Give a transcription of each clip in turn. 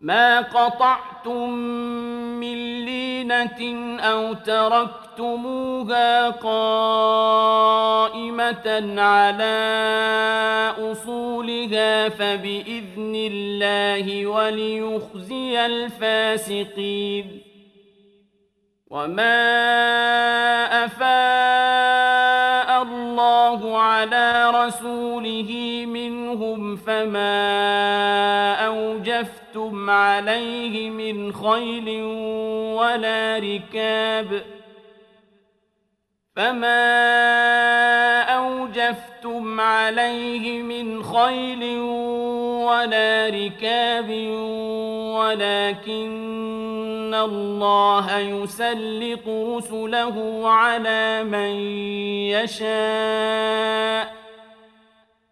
ما قطعتم من لينة أو تركتموها قائمة على أصولها فبإذن الله وليخزي الفاسقين وما أفاء الله على رسوله منهم فما أوجفتم عليه من خيل ولا ركاب فما أوجفتم عليه من خيل ولا ركاب ولكن الله يسلط رسله على من يشاء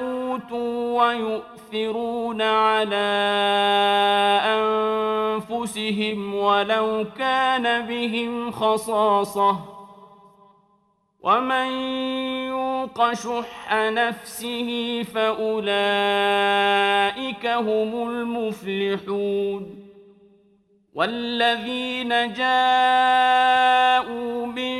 أوتوا ويؤثرون على أنفسهم ولو كان بهم خصاصة. ومن يوق شح نفسه فأولئك هم المفلحون. والذين جاءوا من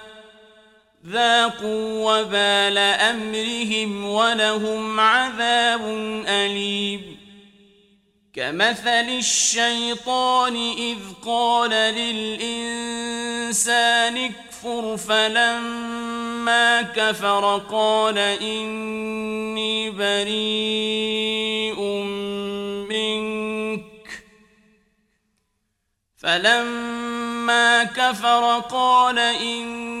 ذاقوا وبال أمرهم ولهم عذاب أليم. كمثل الشيطان إذ قال للإنسان اكفر فلما كفر قال إني بريء منك. فلما كفر قال إني